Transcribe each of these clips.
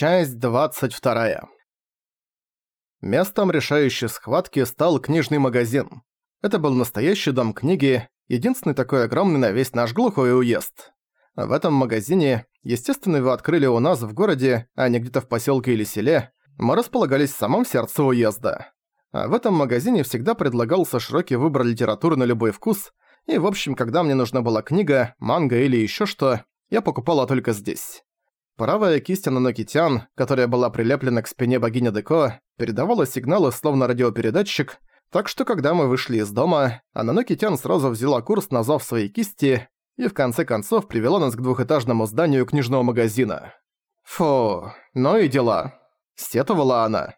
Часть 22. Местом решающей схватки стал книжный магазин. Это был настоящий дом книги, единственный такой огромный на весь наш глухой уезд. В этом магазине, естественно, его открыли у нас в городе, а не где-то в поселке или селе, мы располагались в самом сердце уезда. А в этом магазине всегда предлагался широкий выбор литературы на любой вкус, и в общем, когда мне нужна была книга, манга или еще что, я покупала только здесь. Правая кисть Ананокитян, которая была прилеплена к спине богини Деко, передавала сигналы словно радиопередатчик, так что когда мы вышли из дома, Ананокитян сразу взяла курс на зов своей кисти и в конце концов привела нас к двухэтажному зданию книжного магазина. Фу, ну и дела. Сетовала она.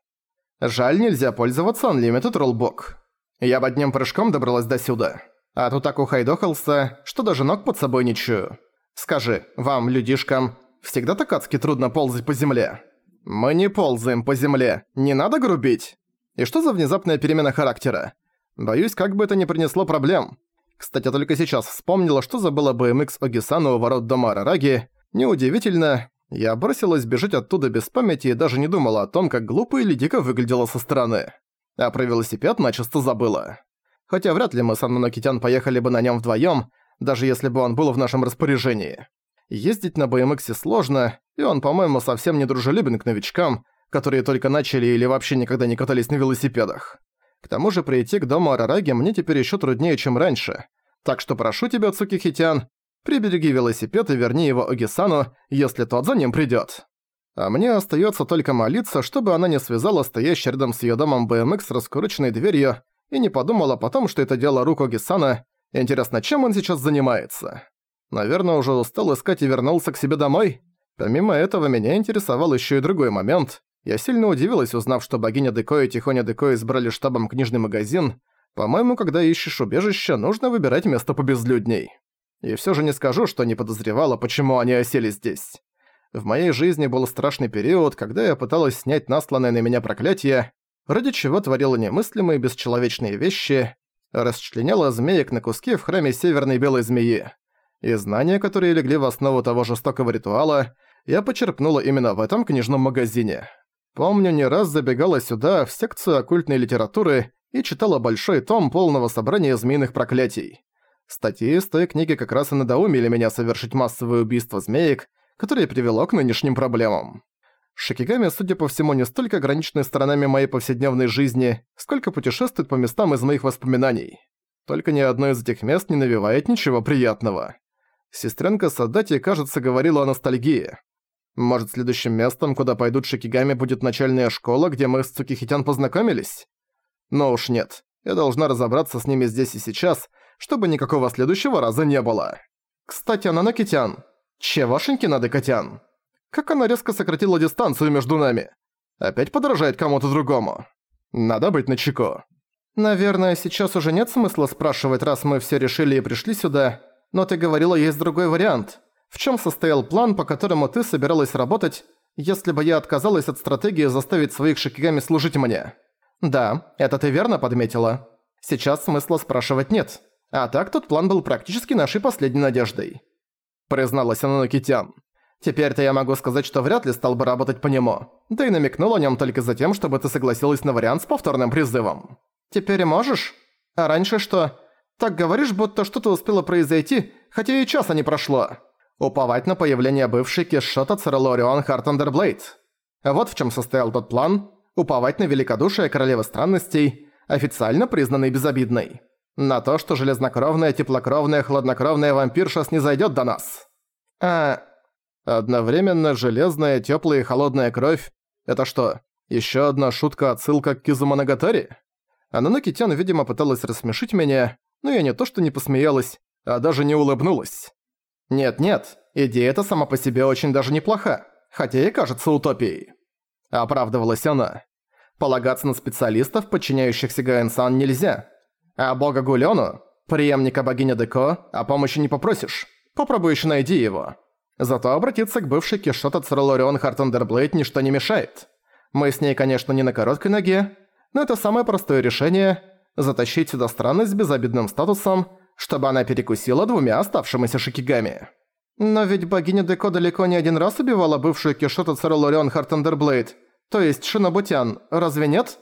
Жаль, нельзя пользоваться Unlimited Rollbook. Я бы одним прыжком добралась до сюда. А тут так ухайдохался, что даже ног под собой не чую. Скажи, вам, людишкам, Всегда так адски трудно ползать по земле. Мы не ползаем по земле, не надо грубить. И что за внезапная перемена характера? Боюсь, как бы это не принесло проблем. Кстати, только сейчас вспомнила, что забыла BMX Огисану у ворот дома Арараги. Неудивительно, я бросилась бежать оттуда без памяти и даже не думала о том, как глупо или дико выглядела со стороны. А про велосипед начисто забыла. Хотя вряд ли мы с Аннанокитян поехали бы на нем вдвоем, даже если бы он был в нашем распоряжении. Ездить на BMX сложно, и он, по-моему, совсем не дружелюбен к новичкам, которые только начали или вообще никогда не катались на велосипедах. К тому же прийти к дому Арараги мне теперь еще труднее, чем раньше. Так что прошу тебя, Цукихитян, прибереги велосипед и верни его Огисану, если тот за ним придёт. А мне остаётся только молиться, чтобы она не связала стоящий рядом с её домом BMX с раскуроченной дверью и не подумала потом, что это дело рук Огисана. Интересно, чем он сейчас занимается? Наверное, уже устал искать и вернулся к себе домой. Помимо этого, меня интересовал еще и другой момент. Я сильно удивилась, узнав, что богиня Деко и Тихоня Деко избрали штабом книжный магазин. По-моему, когда ищешь убежище, нужно выбирать место побезлюдней. И все же не скажу, что не подозревала, почему они осели здесь. В моей жизни был страшный период, когда я пыталась снять насланное на меня проклятие, ради чего творила немыслимые бесчеловечные вещи, расчленяла змеек на куски в храме Северной Белой Змеи и знания, которые легли в основу того жестокого ритуала, я почерпнула именно в этом книжном магазине. Помню, не раз забегала сюда, в секцию оккультной литературы, и читала большой том полного собрания змеиных проклятий. Статьи из той книги как раз и надоумили меня совершить массовое убийство змеек, которое привело к нынешним проблемам. Шикигами, судя по всему, не столько ограничены сторонами моей повседневной жизни, сколько путешествует по местам из моих воспоминаний. Только ни одно из этих мест не навевает ничего приятного. Сестренка Садати, кажется, говорила о ностальгии. Может, следующим местом, куда пойдут шикигами, будет начальная школа, где мы с Цукихитян познакомились? Но уж нет. Я должна разобраться с ними здесь и сейчас, чтобы никакого следующего раза не было. Кстати, Ананокитян. Чевашеньки надо, Котян. Как она резко сократила дистанцию между нами. Опять подражает кому-то другому. Надо быть начеку. Наверное, сейчас уже нет смысла спрашивать, раз мы все решили и пришли сюда, но ты говорила, есть другой вариант. В чем состоял план, по которому ты собиралась работать, если бы я отказалась от стратегии заставить своих шикигами служить мне? Да, это ты верно подметила. Сейчас смысла спрашивать нет. А так тот план был практически нашей последней надеждой. Призналась Ананокитян. Теперь-то я могу сказать, что вряд ли стал бы работать по нему. Да и намекнул о нем только за тем, чтобы ты согласилась на вариант с повторным призывом. Теперь можешь? А раньше что? Так говоришь, будто что-то успело произойти, хотя и часа не прошло. Уповать на появление бывшей Кишота Церелорион Хартандерблейд. Вот в чем состоял тот план. Уповать на великодушие королевы странностей, официально признанной безобидной. На то, что железнокровная, теплокровная, хладнокровная вампирша снизойдёт до нас. А... Одновременно железная, тёплая и холодная кровь — это что, ещё одна шутка-отсылка к Кизуманагатари? Ананокитян, видимо, пыталась рассмешить меня, но я не то что не посмеялась, а даже не улыбнулась. Нет-нет, идея эта сама по себе очень даже неплоха, хотя и кажется утопией. Оправдывалась она. Полагаться на специалистов, подчиняющихся Гаэн-сан, нельзя. А бога Гулёну, преемника богини Деко, о помощи не попросишь. Попробуй ещё найди его. Зато обратиться к бывшей Киссшот Ацеролаорион Хартандерблейд ничто не мешает. Мы с ней, конечно, не на короткой ноге, но это самое простое решение затащить сюда странность с безобидным статусом, чтобы она перекусила двумя оставшимися сикигами. Но ведь богиня Деко далеко не один раз убивала бывшую Киссшот Ацеролаорион Хартандерблейд, то есть Шинобу-тян, разве нет?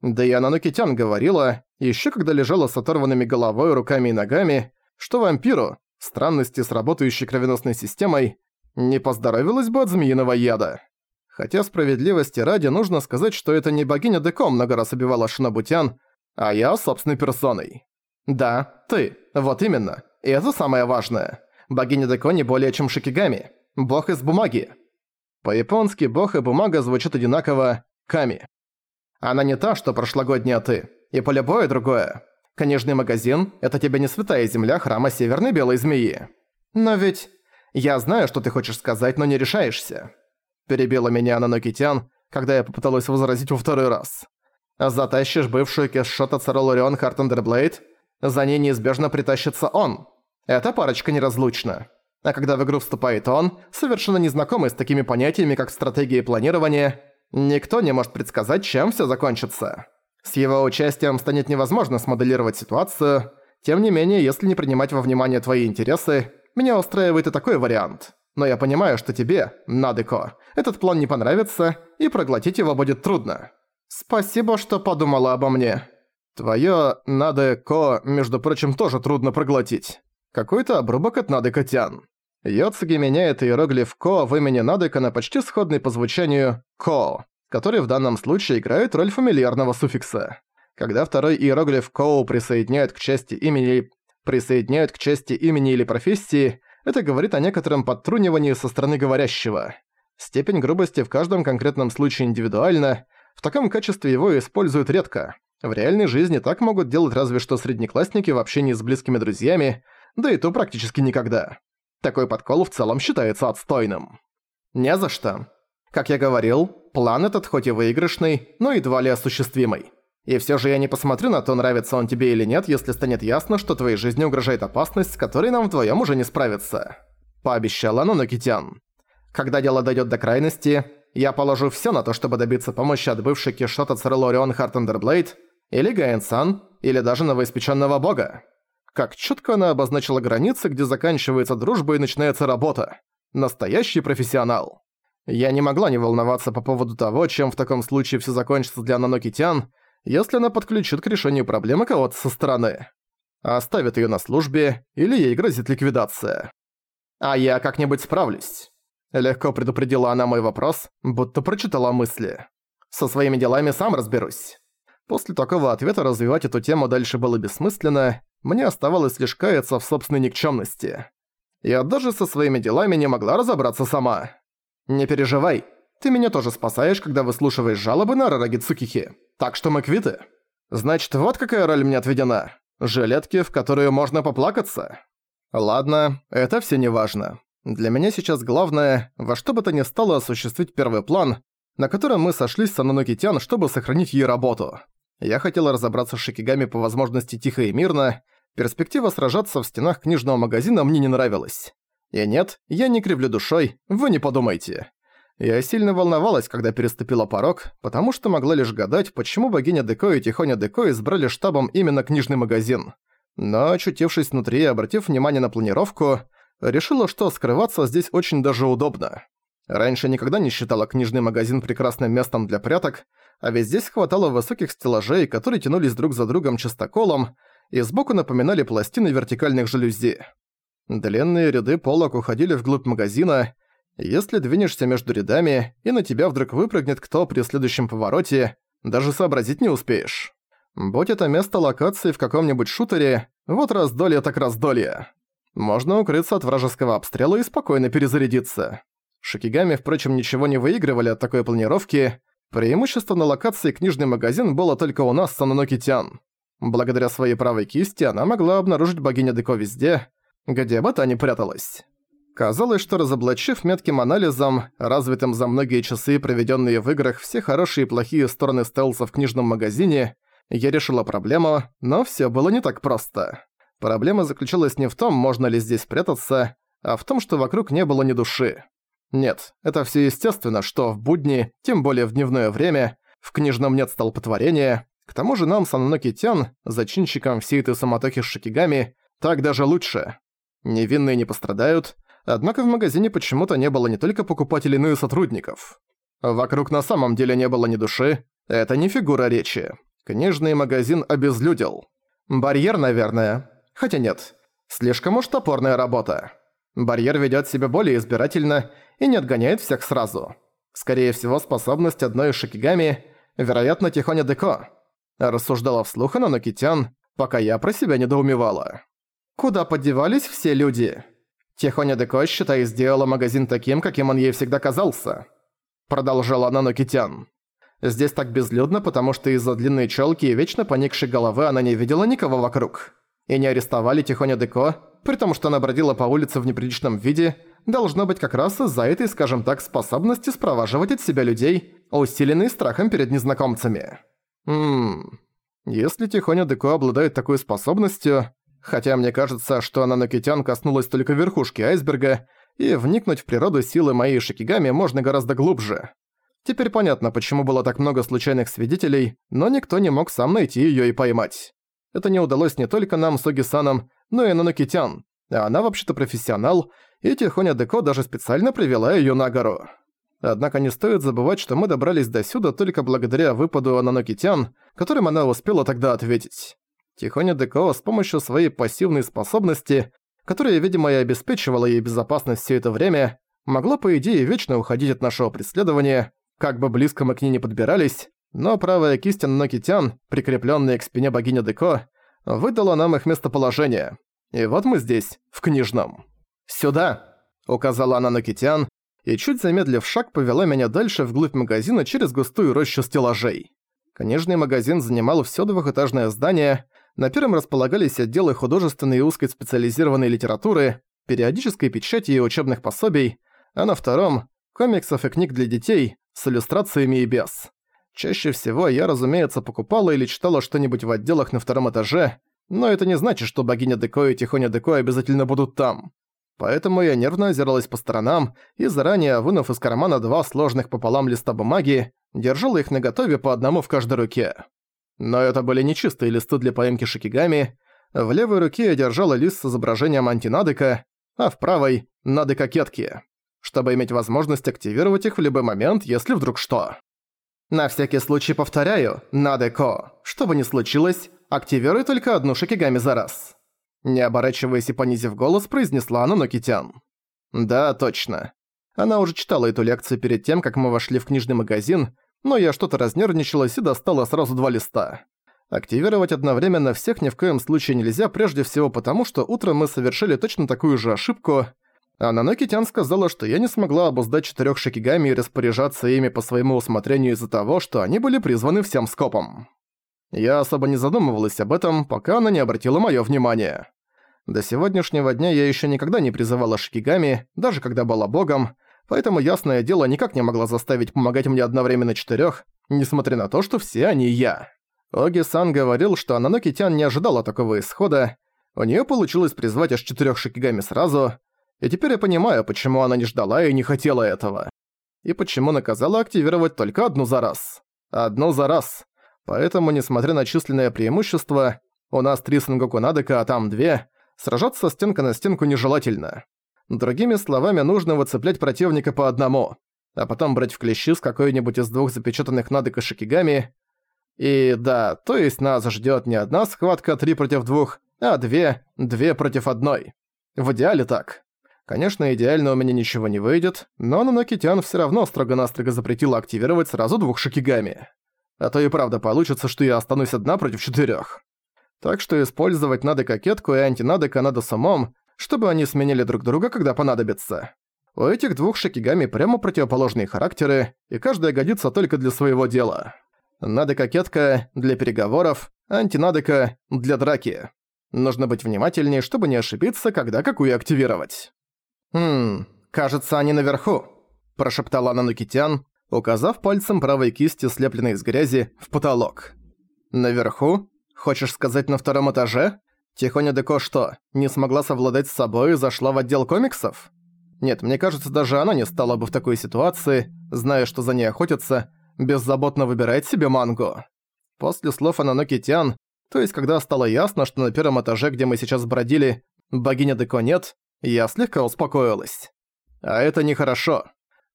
Да и Ононоки-тян говорила, еще когда лежала с оторванными головой, руками и ногами, что вампиру, странности с работающей кровеносной системой, не поздоровилось бы от змеиного яда. Хотя справедливости ради нужно сказать, что это не богиня Деко много раз убивала Шинобу-тян, а я собственной персоной. Да, ты, вот именно, и это самое важное. Богиня Деко не более чем Шикигами, бог из бумаги. По-японски бог и бумага звучат одинаково «ками». Она не та, что прошлогодняя ты, и по любое другое. Книжный магазин – это тебе не святая земля храма Северной Белой Змеи. Но ведь... Я знаю, что ты хочешь сказать, но не решаешься. Перебила меня Нанокитян, когда я попыталась возразить во второй раз. Затащишь бывшую Киссшот Ацеролаорион Хартандерблейд, за ней неизбежно притащится он. Эта парочка неразлучна. А когда в игру вступает он, совершенно незнакомый с такими понятиями, как стратегия и планирование, никто не может предсказать, чем всё закончится. С его участием станет невозможно смоделировать ситуацию, тем не менее, если не принимать во внимание твои интересы, меня устраивает и такой вариант. Но я понимаю, что тебе, Надеко, этот план не понравится, и проглотить его будет трудно. Спасибо, что подумала обо мне. Твоё Надеко, между прочим, тоже трудно проглотить. Какой-то обрубок от Надека-тян. Йоцуги меняет иероглиф «ко» в имени Надека на почти сходный по звучанию «ко», который в данном случае играет роль фамильярного суффикса. Когда второй иероглиф «коу» присоединяют к части имени присоединяют к части имени или профессии, это говорит о некотором подтрунивании со стороны говорящего. Степень грубости в каждом конкретном случае индивидуальна, в таком качестве его используют редко. В реальной жизни так могут делать разве что среднеклассники в общении с близкими друзьями, да и то практически никогда. Такой подкол в целом считается отстойным. Не за что. Как я говорил, план этот хоть и выигрышный, но едва ли осуществимый. И все же я не посмотрю на то, нравится он тебе или нет, если станет ясно, что твоей жизни угрожает опасность, с которой нам вдвоем уже не справиться. Пообещала Ононоки-тян. Когда дело дойдет до крайности, я положу все на то, чтобы добиться помощи от бывшей Киссшот Ацеролаорион Хартандерблейд, или Гаэн-сан, или даже новоиспеченного бога. Как четко она обозначила границы, где заканчивается дружба и начинается работа. Настоящий профессионал. Я не могла не волноваться по поводу того, чем в таком случае все закончится для Ононоки-тян, если она подключит к решению проблемы кого-то со стороны. Оставит ее на службе, или ей грозит ликвидация. «А я как-нибудь справлюсь», — легко предупредила она мой вопрос, будто прочитала мысли. «Со своими делами сам разберусь». После такого ответа развивать эту тему дальше было бессмысленно, мне оставалось лишь каяться в собственной никчемности. Я даже со своими делами не могла разобраться сама. «Не переживай, ты меня тоже спасаешь, когда выслушиваешь жалобы на Рараги Цукихи. Так что мы квиты. Значит, вот какая роль мне отведена. Жилетки, в которую можно поплакаться. Ладно, это все не важно. Для меня сейчас главное, во что бы то ни стало осуществить первый план, на котором мы сошлись с Ананокитян, чтобы сохранить ей работу. Я хотела разобраться с Шикигами по возможности тихо и мирно, перспектива сражаться в стенах книжного магазина мне не нравилась. И нет, я не кривлю душой, вы не подумайте. Я сильно волновалась, когда переступила порог, потому что могла лишь гадать, почему богиня Деко и Тихоня Деко избрали штабом именно книжный магазин. Но, очутившись внутри и обратив внимание на планировку, решила, что скрываться здесь очень даже удобно. Раньше никогда не считала книжный магазин прекрасным местом для пряток, а ведь здесь хватало высоких стеллажей, которые тянулись друг за другом частоколом, и сбоку напоминали пластины вертикальных жалюзи. Длинные ряды полок уходили вглубь магазина. Если двинешься между рядами, и на тебя вдруг выпрыгнет кто при следующем повороте, даже сообразить не успеешь. Будь это место локации в каком-нибудь шутере, вот раздолье так раздолье. Можно укрыться от вражеского обстрела и спокойно перезарядиться. Шикигами, впрочем, ничего не выигрывали от такой планировки, Преимущество на локации книжный магазин было только у нас с. Благодаря своей правой кисти она могла обнаружить богиню Деко везде, где бы та ни пряталась. Казалось, что разоблачив метким анализом, развитым за многие часы, проведенные в играх, все хорошие и плохие стороны стелса в книжном магазине, я решила проблему, но все было не так просто. Проблема заключалась не в том, можно ли здесь прятаться, а в том, что вокруг не было ни души. Нет, это все естественно, что в будни, тем более в дневное время, в книжном нет столпотворения. К тому же нам с Ананокитян, зачинщиком всей этой самотохи с шикигами, так даже лучше. Невинные не пострадают, Однако в магазине почему-то не было не только покупателей, но и сотрудников. Вокруг на самом деле не было ни души. Это не фигура речи. Книжный магазин обезлюдил. Барьер, наверное. Хотя нет. Слишком уж топорная работа. Барьер ведёт себя более избирательно и не отгоняет всех сразу. Скорее всего, способность одной из шикигами, вероятно, Тихоня Деко. Рассуждала вслух она Нокитян, пока я про себя недоумевала. Куда подевались все люди? Тихоня Деко, считай, сделала магазин таким, каким он ей всегда казался. Продолжала она Нокитян. Здесь так безлюдно, потому что из-за длинной чёлки и вечно поникшей головы она не видела никого вокруг. И не арестовали Тихоня Деко, при том, что она бродила по улице в неприличном виде, должно быть как раз из-за этой, скажем так, способности спроваживать от себя людей, усиленной страхом перед незнакомцами. Ммм... Если Тихоня Деко обладает такой способностью, хотя мне кажется, что она Нокитян коснулась только верхушки айсберга, и вникнуть в природу силы моей Шикигами можно гораздо глубже. Теперь понятно, почему было так много случайных свидетелей, но никто не мог сам найти её и поймать. Это не удалось не только нам с Оги-саном, но и Нанокитян. А она вообще-то профессионал, и Тихоня Деко даже специально привела её на гору. Однако не стоит забывать, что мы добрались до сюда только благодаря выпаду Ананокитян, которым она успела тогда ответить. Тихоня Деко с помощью своей пассивной способности, которая, видимо, и обеспечивала ей безопасность все это время, могла, по идее, вечно уходить от нашего преследования, как бы близко мы к ней не подбирались, но правая кисть Аннокитян, прикреплённая к спине богини Деко, выдала нам их местоположение. И вот мы здесь, в книжном. «Сюда!» — указала она на и чуть замедлив шаг повела меня дальше вглубь магазина через густую рощу стеллажей. Книжный магазин занимал всё двухэтажное здание, на первом располагались отделы художественной и узкой специализированной литературы, периодической печати и учебных пособий, а на втором – комиксов и книг для детей с иллюстрациями и без. Чаще всего я, разумеется, покупала или читала что-нибудь в отделах на втором этаже, но это не значит, что богиня Деко и Тихоня Деко обязательно будут там. Поэтому я нервно озиралась по сторонам и заранее, вынув из кармана два сложных пополам листа бумаги, держала их наготове по одному в каждой руке. Но это были не чистые листы для поимки шикигами. В левой руке я держала лист с изображением антинадека, а в правой — надека-кетки, чтобы иметь возможность активировать их в любой момент, если вдруг что. На всякий случай повторяю, Надеко, что бы ни случилось, активируй только одну шикигами за раз. Не оборачиваясь и понизив голос, произнесла она Нокитян. Да, точно. Она уже читала эту лекцию перед тем, как мы вошли в книжный магазин, но я что-то разнервничалась и достала сразу два листа. Активировать одновременно всех ни в коем случае нельзя, прежде всего потому, что утром мы совершили точно такую же ошибку – а Нанокитян сказала, что я не смогла обуздать четырёх шикигами и распоряжаться ими по своему усмотрению из-за того, что они были призваны всем скопом. Я особо не задумывалась об этом, пока она не обратила моё внимание. До сегодняшнего дня я ещё никогда не призывала шикигами, даже когда была богом, поэтому, ясное дело, никак не могла заставить помогать мне одновременно четырёх, несмотря на то, что все они я. Оги-сан говорил, что Ананокитян не ожидала такого исхода, у неё получилось призвать аж четырёх шикигами сразу, и теперь я понимаю, почему она не ждала и не хотела этого. И почему наказала активировать только одну за раз. Одну за раз. Поэтому, несмотря на численное преимущество, у нас три Сангоку Надека, а там две, сражаться стенка на стенку нежелательно. Другими словами, нужно выцеплять противника по одному, а потом брать в клещи с какой-нибудь из двух запечатанных Надека Шикигами. И да, то есть нас ждёт не одна схватка три против двух, а две, две против одной. В идеале так. Конечно, идеально у меня ничего не выйдет, но Нанокитян всё равно строго-настрого запретила активировать сразу двух шикигами. А то и правда получится, что я останусь одна против четырёх. Так что использовать надо кокетку и антинадека надо с умом, чтобы они сменили друг друга, когда понадобится. У этих двух шикигами прямо противоположные характеры, и каждая годится только для своего дела. Надо кокетка для переговоров, антинадека для драки. Нужно быть внимательнее, чтобы не ошибиться, когда какую активировать. «Хм, кажется, они наверху», – прошептала Нанукитян, указав пальцем правой кисти, слепленной из грязи, в потолок. «Наверху? Хочешь сказать, на втором этаже? Тихоня Деко что, не смогла совладать с собой и зашла в отдел комиксов? Нет, мне кажется, даже она не стала бы в такой ситуации, зная, что за ней охотятся, беззаботно выбирать себе мангу. После слов Ананокитян, то есть когда стало ясно, что на первом этаже, где мы сейчас бродили, богиня Деко нет, Я слегка успокоилась. А это нехорошо.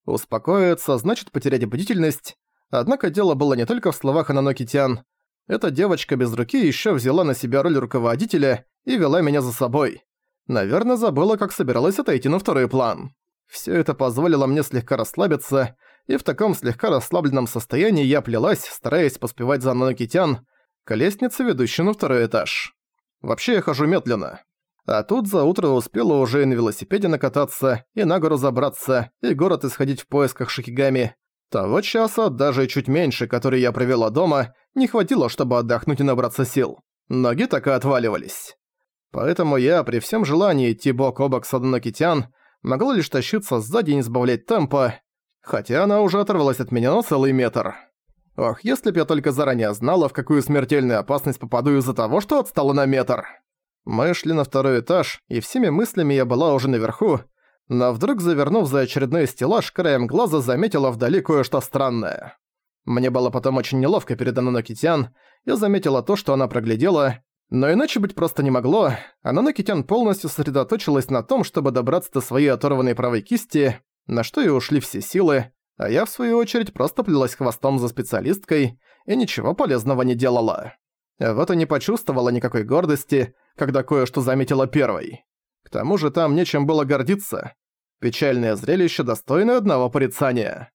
Успокоиться значит потерять бдительность, однако дело было не только в словах Ананокитян. Эта девочка без руки ещё взяла на себя роль руководителя и вела меня за собой. Наверное, забыла, как собиралась отойти на второй план. Всё это позволило мне слегка расслабиться, и в таком слегка расслабленном состоянии я плелась, стараясь поспевать за Ананокитян, к лестнице, ведущей на второй этаж. Вообще я хожу медленно. А тут за утро успела уже и на велосипеде накататься, и на гору забраться, и город исходить в поисках Шикигами. Того часа, даже чуть меньше, который я провела дома, не хватило, чтобы отдохнуть и набраться сил. Ноги так и отваливались. Поэтому я, при всем желании идти бок о бок с Адонокитян, могла лишь тащиться сзади и не сбавлять темпа, хотя она уже оторвалась от меня на целый метр. Ох, если б я только заранее знала, в какую смертельную опасность попаду из-за того, что отстала на метр. Мы шли на второй этаж, и всеми мыслями я была уже наверху, но вдруг, завернув за очередной стеллаж, краем глаза заметила вдали кое-что странное. Мне было потом очень неловко перед Ананокитян, я заметила то, что она проглядела, но иначе быть просто не могло, Ананокитян полностью сосредоточилась на том, чтобы добраться до своей оторванной правой кисти, на что и ушли все силы, а я, в свою очередь, просто плелась хвостом за специалисткой и ничего полезного не делала. Вот и не почувствовала никакой гордости, когда кое-что заметила первой. К тому же там нечем было гордиться. Печальное зрелище, достойное одного порицания.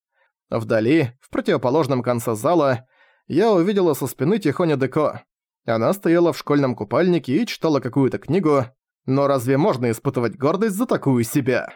Вдали, в противоположном конце зала, я увидела со спины Тихоня Деко. Она стояла в школьном купальнике и читала какую-то книгу, но разве можно испытывать гордость за такую себя?